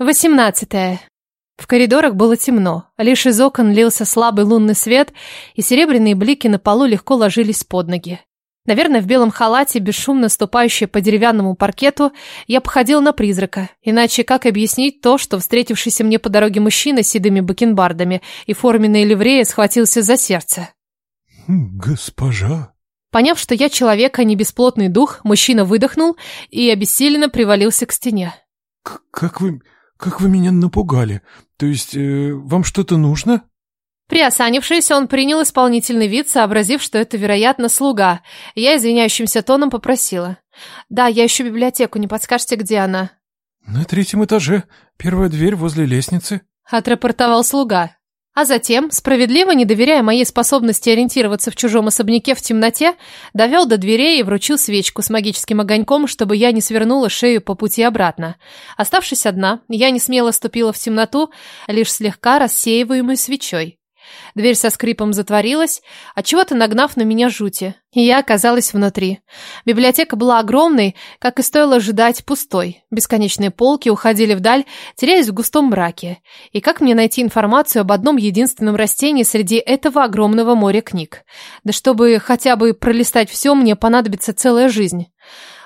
Восемнадцатое. В коридорах было темно. Лишь из окон лился слабый лунный свет, и серебряные блики на полу легко ложились под ноги. Наверное, в белом халате, бесшумно ступающей по деревянному паркету, я походил на призрака. Иначе как объяснить то, что встретившийся мне по дороге мужчина с седыми бакенбардами и форменной ливреей схватился за сердце? «Госпожа?» Поняв, что я человек, а не бесплотный дух, мужчина выдохнул и обессиленно привалился к стене. «Как вы... как вы меня напугали? То есть, э, вам что-то нужно?» Приосанившись, он принял исполнительный вид, сообразив, что это, вероятно, слуга. Я извиняющимся тоном попросила. «Да, я ищу библиотеку, не подскажете, где она?» «На третьем этаже. Первая дверь возле лестницы», — отрапортовал слуга. А затем, справедливо не доверяя моей способности ориентироваться в чужом особняке в темноте, довел до дверей и вручил свечку с магическим огоньком, чтобы я не свернула шею по пути обратно. Оставшись одна, я не смело ступила в темноту, лишь слегка рассеиваемой свечой. Дверь со скрипом затворилась, отчего-то нагнав на меня жути, и я оказалась внутри. Библиотека была огромной, как и стоило ожидать, пустой. Бесконечные полки уходили вдаль, теряясь в густом мраке. И как мне найти информацию об одном единственном растении среди этого огромного моря книг? Да чтобы хотя бы пролистать все, мне понадобится целая жизнь.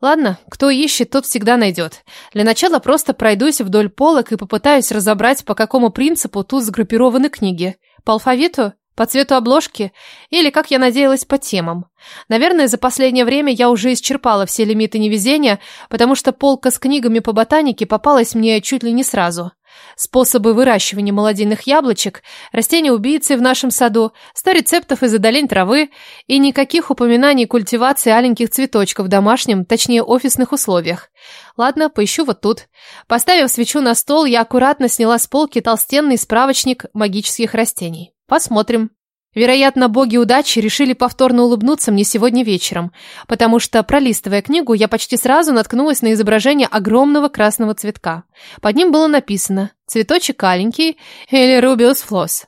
Ладно, кто ищет, тот всегда найдет. Для начала просто пройдусь вдоль полок и попытаюсь разобрать, по какому принципу тут сгруппированы книги. По алфавиту? По цвету обложки? Или, как я надеялась, по темам? Наверное, за последнее время я уже исчерпала все лимиты невезения, потому что полка с книгами по ботанике попалась мне чуть ли не сразу. Способы выращивания молодильных яблочек, растения-убийцы в нашем саду, сто рецептов из одолень травы и никаких упоминаний культивации аленьких цветочков в домашнем, точнее офисных условиях. Ладно, поищу вот тут. Поставив свечу на стол, я аккуратно сняла с полки толстенный справочник магических растений. Посмотрим. Вероятно, боги удачи решили повторно улыбнуться мне сегодня вечером, потому что, пролистывая книгу, я почти сразу наткнулась на изображение огромного красного цветка. Под ним было написано «Цветочек аленький» или «Рубиус флос».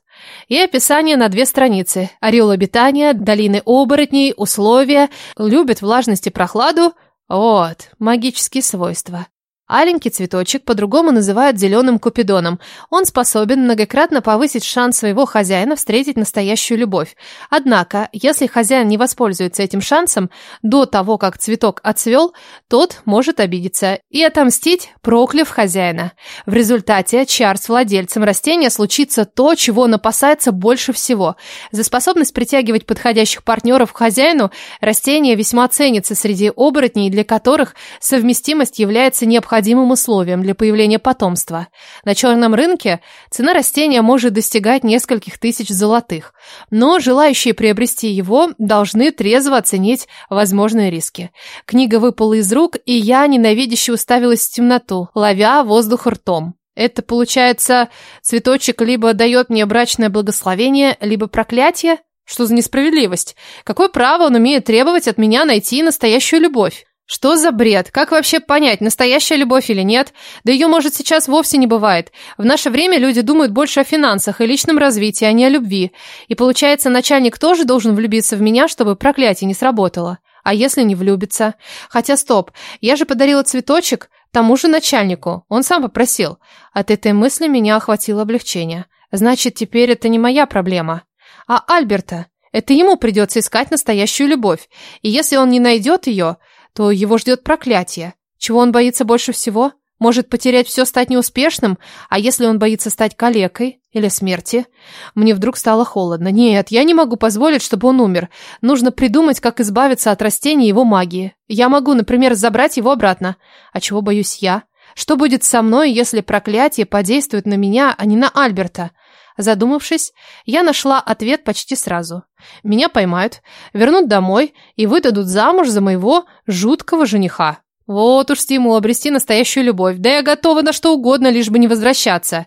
И описание на две страницы. Орел обитания, долины оборотней, условия, любит влажность и прохладу. Вот, магические свойства. Аленький цветочек по-другому называют зеленым купидоном. Он способен многократно повысить шанс своего хозяина встретить настоящую любовь. Однако, если хозяин не воспользуется этим шансом до того, как цветок отцвел, тот может обидеться и отомстить, прокляв хозяина. В результате чар с владельцем растения случится то, чего он опасается больше всего. За способность притягивать подходящих партнеров к хозяину растение весьма ценится среди оборотней, для которых совместимость является необходимой необходимым условием для появления потомства. На черном рынке цена растения может достигать нескольких тысяч золотых, но желающие приобрести его должны трезво оценить возможные риски. Книга выпала из рук, и я ненавидяще уставилась в темноту, ловя воздух ртом. Это, получается, цветочек либо дает мне брачное благословение, либо проклятие? Что за несправедливость? Какое право он умеет требовать от меня найти настоящую любовь? Что за бред? Как вообще понять, настоящая любовь или нет? Да ее, может, сейчас вовсе не бывает. В наше время люди думают больше о финансах и личном развитии, а не о любви. И получается, начальник тоже должен влюбиться в меня, чтобы проклятие не сработало. А если не влюбится? Хотя стоп, я же подарила цветочек тому же начальнику. Он сам попросил. От этой мысли меня охватило облегчение. Значит, теперь это не моя проблема. А Альберта? Это ему придется искать настоящую любовь. И если он не найдет ее, то его ждет проклятие. Чего он боится больше всего? Может потерять все, стать неуспешным? А если он боится стать калекой или смерти? Мне вдруг стало холодно. Нет, я не могу позволить, чтобы он умер. Нужно придумать, как избавиться от растения и его магии. Я могу, например, забрать его обратно. А чего боюсь я? Что будет со мной, если проклятие подействует на меня, а не на Альберта? Задумавшись, я нашла ответ почти сразу. Меня поймают, вернут домой и выдадут замуж за моего жуткого жениха. Вот уж стимул обрести настоящую любовь. Да я готова на что угодно, лишь бы не возвращаться.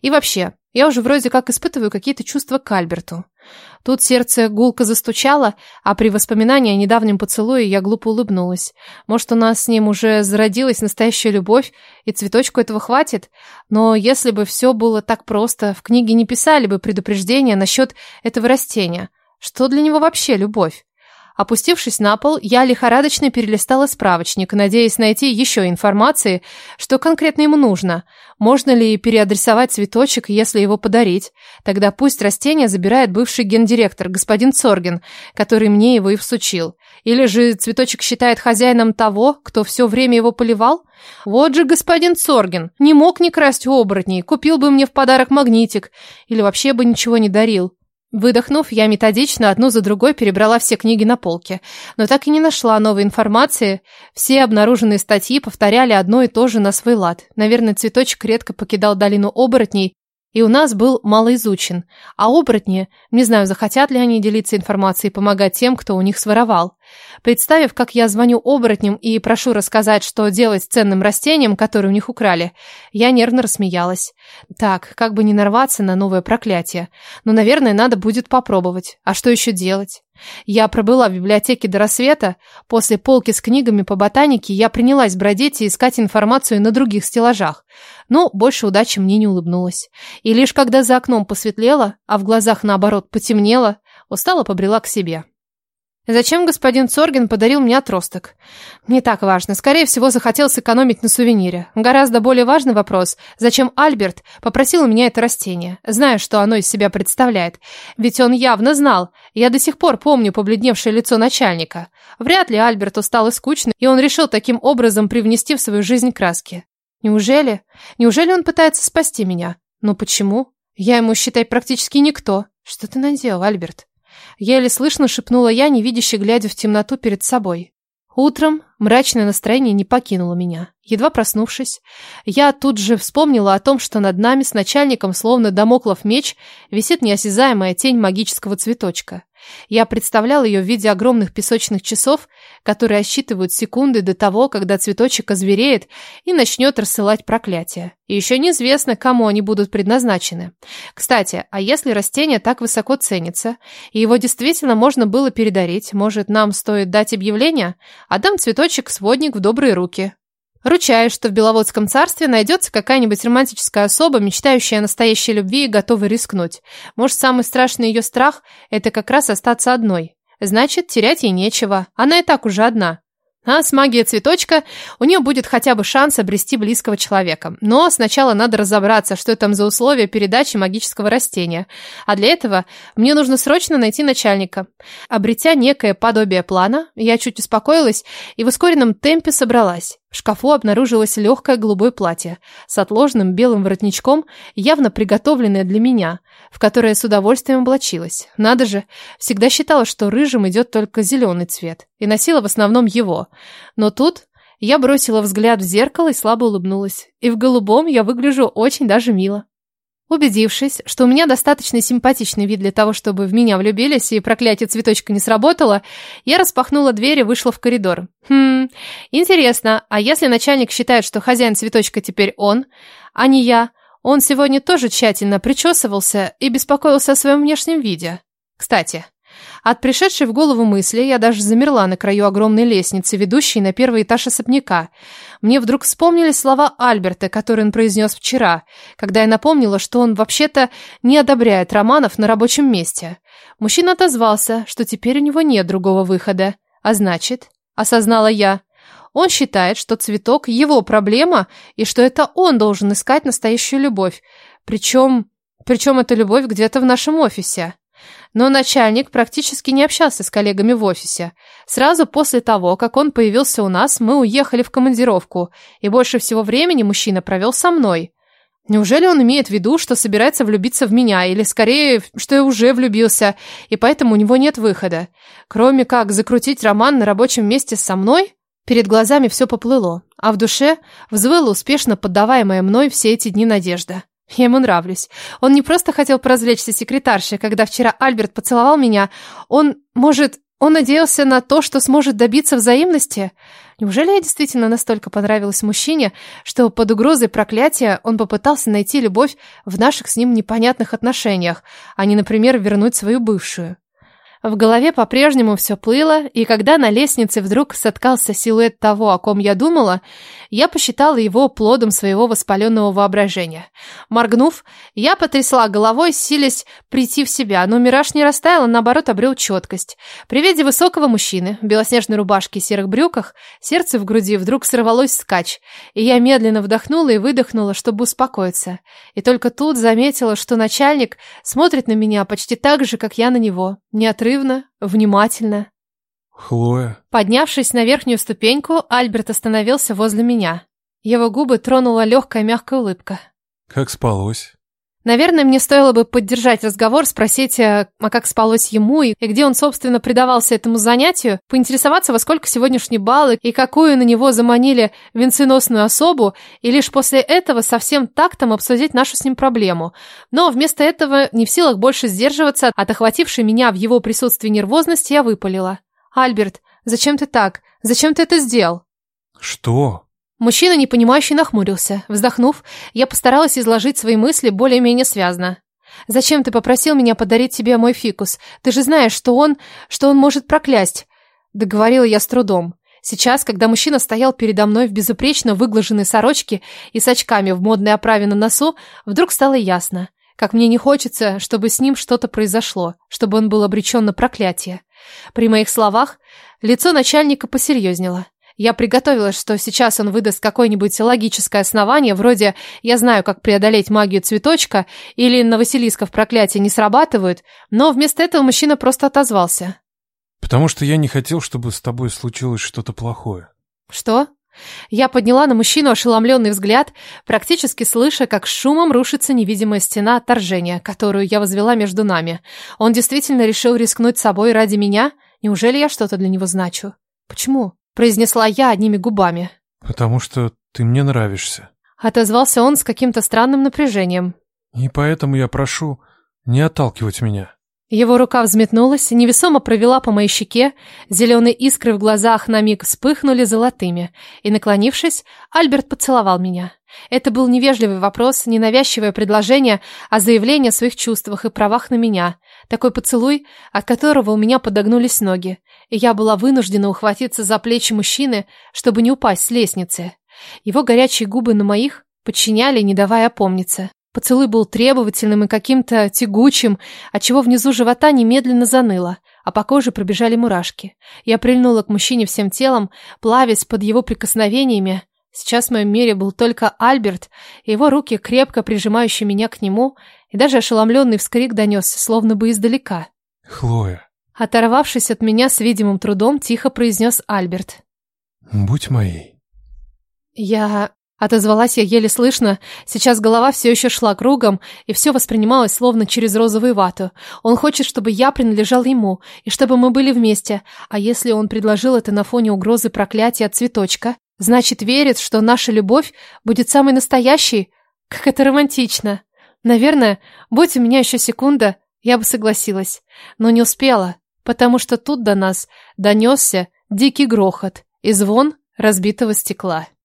И вообще, я уже вроде как испытываю какие-то чувства к Альберту. Тут сердце гулко застучало, а при воспоминании о недавнем поцелуе я глупо улыбнулась. Может, у нас с ним уже зародилась настоящая любовь, и цветочку этого хватит? Но если бы все было так просто, в книге не писали бы предупреждения насчет этого растения. Что для него вообще любовь? Опустившись на пол, я лихорадочно перелистала справочник, надеясь найти еще информации, что конкретно ему нужно. Можно ли переадресовать цветочек, если его подарить? Тогда пусть растение забирает бывший гендиректор, господин Цоргин, который мне его и всучил. Или же цветочек считает хозяином того, кто все время его поливал? Вот же господин Цоргин, не мог не красть оборотней, купил бы мне в подарок магнитик, или вообще бы ничего не дарил. Выдохнув, я методично одну за другой перебрала все книги на полке, но так и не нашла новой информации. Все обнаруженные статьи повторяли одно и то же на свой лад. Наверное, цветочек редко покидал долину оборотней, и у нас был малоизучен. А оборотни, не знаю, захотят ли они делиться информацией и помогать тем, кто у них своровал. Представив, как я звоню оборотням и прошу рассказать, что делать с ценным растением, которое у них украли, я нервно рассмеялась. Так, как бы не нарваться на новое проклятие. Но, наверное, надо будет попробовать. А что еще делать? Я пробыла в библиотеке до рассвета. После полки с книгами по ботанике я принялась бродить и искать информацию на других стеллажах. Но больше удачи мне не улыбнулась. И лишь когда за окном посветлело, а в глазах, наоборот, потемнело, устало побрела к себе. Зачем господин Цоргин подарил мне отросток? Не так важно. Скорее всего, захотел сэкономить на сувенире. Гораздо более важный вопрос. Зачем Альберт попросил у меня это растение, зная, что оно из себя представляет? Ведь он явно знал. Я до сих пор помню побледневшее лицо начальника. Вряд ли Альберт устал и скучно, и он решил таким образом привнести в свою жизнь краски. Неужели? Неужели он пытается спасти меня? Но почему? Я ему, считай, практически никто. Что ты наделал, Альберт? Еле слышно шепнула я, невидяще глядя в темноту перед собой. Утром мрачное настроение не покинуло меня. Едва проснувшись, я тут же вспомнила о том, что над нами с начальником, словно домоклов меч, висит неосязаемая тень магического цветочка. Я представлял ее в виде огромных песочных часов, которые отсчитывают секунды до того, когда цветочек озвереет и начнет рассылать проклятия. И еще неизвестно, кому они будут предназначены. Кстати, а если растение так высоко ценится, и его действительно можно было передарить, может, нам стоит дать объявление? Отдам цветочек-сводник в добрые руки. Ручаюсь, что в Беловодском царстве найдется какая-нибудь романтическая особа, мечтающая о настоящей любви и готовая рискнуть. Может, самый страшный ее страх – это как раз остаться одной. Значит, терять ей нечего. Она и так уже одна. А с магией цветочка у нее будет хотя бы шанс обрести близкого человека. Но сначала надо разобраться, что там за условия передачи магического растения. А для этого мне нужно срочно найти начальника. Обретя некое подобие плана, я чуть успокоилась и в ускоренном темпе собралась. В шкафу обнаружилось легкое голубое платье с отложенным белым воротничком, явно приготовленное для меня, в которое с удовольствием облачилась. Надо же, всегда считала, что рыжим идет только зеленый цвет, и носила в основном его. Но тут я бросила взгляд в зеркало и слабо улыбнулась. И в голубом я выгляжу очень даже мило. Убедившись, что у меня достаточно симпатичный вид для того, чтобы в меня влюбились и проклятие цветочка не сработало, я распахнула дверь и вышла в коридор. Хм, интересно, а если начальник считает, что хозяин цветочка теперь он, а не я, он сегодня тоже тщательно причесывался и беспокоился о своем внешнем виде? Кстати, от пришедшей в голову мысли я даже замерла на краю огромной лестницы, ведущей на первый этаж особняка. Мне вдруг вспомнились слова Альберта, которые он произнес вчера, когда я напомнила, что он вообще-то не одобряет романов на рабочем месте. Мужчина отозвался, что теперь у него нет другого выхода. А значит, осознала я, он считает, что цветок – его проблема, и что это он должен искать настоящую любовь. Причем, причем эта любовь где-то в нашем офисе. Но начальник практически не общался с коллегами в офисе. Сразу после того, как он появился у нас, мы уехали в командировку, и больше всего времени мужчина провел со мной. Неужели он имеет в виду, что собирается влюбиться в меня, или скорее, что я уже влюбился, и поэтому у него нет выхода? Кроме как закрутить роман на рабочем месте со мной? Перед глазами все поплыло, а в душе взвыла успешно поддаваемая мной все эти дни надежда. Я ему нравлюсь. Он не просто хотел поразвлечься секретаршей, когда вчера Альберт поцеловал меня. Он, может, он надеялся на то, что сможет добиться взаимности? Неужели я действительно настолько понравилась мужчине, что под угрозой проклятия он попытался найти любовь в наших с ним непонятных отношениях, а не, например, вернуть свою бывшую? В голове по-прежнему все плыло, и когда на лестнице вдруг соткался силуэт того, о ком я думала, я посчитала его плодом своего воспаленного воображения. Моргнув, я потрясла головой, силясь прийти в себя, но мираж не растаял, а наоборот обрел четкость. При виде высокого мужчины, в белоснежной рубашке и серых брюках, сердце в груди вдруг сорвалось скач, и я медленно вдохнула и выдохнула, чтобы успокоиться. И только тут заметила, что начальник смотрит на меня почти так же, как я на него, неотрывно неотрывно, внимательно. Хлоя. Поднявшись на верхнюю ступеньку, Альберт остановился возле меня. Его губы тронула легкая мягкая улыбка. Как спалось? Наверное, мне стоило бы поддержать разговор, спросить, а как спалось ему, и где он, собственно, предавался этому занятию, поинтересоваться, во сколько сегодняшний бал, и какую на него заманили венценосную особу, и лишь после этого совсем тактом обсудить нашу с ним проблему. Но вместо этого, не в силах больше сдерживаться от охватившей меня в его присутствии нервозности, я выпалила. «Альберт, зачем ты так? Зачем ты это сделал?» «Что?» Мужчина, непонимающе, нахмурился. Вздохнув, я постаралась изложить свои мысли более-менее связно. «Зачем ты попросил меня подарить тебе мой фикус? Ты же знаешь, что он... что он может проклясть!» Договорила я с трудом. Сейчас, когда мужчина стоял передо мной в безупречно выглаженной сорочке и с очками в модной оправе на носу, вдруг стало ясно, как мне не хочется, чтобы с ним что-то произошло, чтобы он был обречен на проклятие. При моих словах лицо начальника посерьезнело. Я приготовилась, что сейчас он выдаст какое-нибудь логическое основание, вроде «я знаю, как преодолеть магию цветочка» или «на Василисков проклятия не срабатывают», но вместо этого мужчина просто отозвался. «Потому что я не хотел, чтобы с тобой случилось что-то плохое». «Что?» Я подняла на мужчину ошеломленный взгляд, практически слыша, как шумом рушится невидимая стена отторжения, которую я возвела между нами. Он действительно решил рискнуть собой ради меня? Неужели я что-то для него значу? Почему? Произнесла я одними губами. «Потому что ты мне нравишься». Отозвался он с каким-то странным напряжением. «И поэтому я прошу не отталкивать меня». Его рука взметнулась, невесомо провела по моей щеке, зеленые искры в глазах на миг вспыхнули золотыми, и, наклонившись, Альберт поцеловал меня. Это был невежливый вопрос, ненавязчивое предложение, а заявление о своих чувствах и правах на меня. Такой поцелуй, от которого у меня подогнулись ноги, и я была вынуждена ухватиться за плечи мужчины, чтобы не упасть с лестницы. Его горячие губы на моих подчиняли, не давая опомниться. Поцелуй был требовательным и каким-то тягучим, отчего внизу живота немедленно заныло, а по коже пробежали мурашки. Я прильнула к мужчине всем телом, плавясь под его прикосновениями. Сейчас в моем мире был только Альберт, и его руки, крепко прижимающие меня к нему, и даже ошеломленный вскрик донесся, словно бы издалека. «Хлоя!» Оторвавшись от меня с видимым трудом, тихо произнес Альберт. «Будь моей». Я... Отозвалась я еле слышно. Сейчас голова все еще шла кругом, и все воспринималось словно через розовую вату. Он хочет, чтобы я принадлежал ему, и чтобы мы были вместе. А если он предложил это на фоне угрозы проклятия от цветочка, значит, верит, что наша любовь будет самой настоящей? Как это романтично. Наверное, будь у меня еще секунда, я бы согласилась. Но не успела, потому что тут до нас донесся дикий грохот и звон разбитого стекла.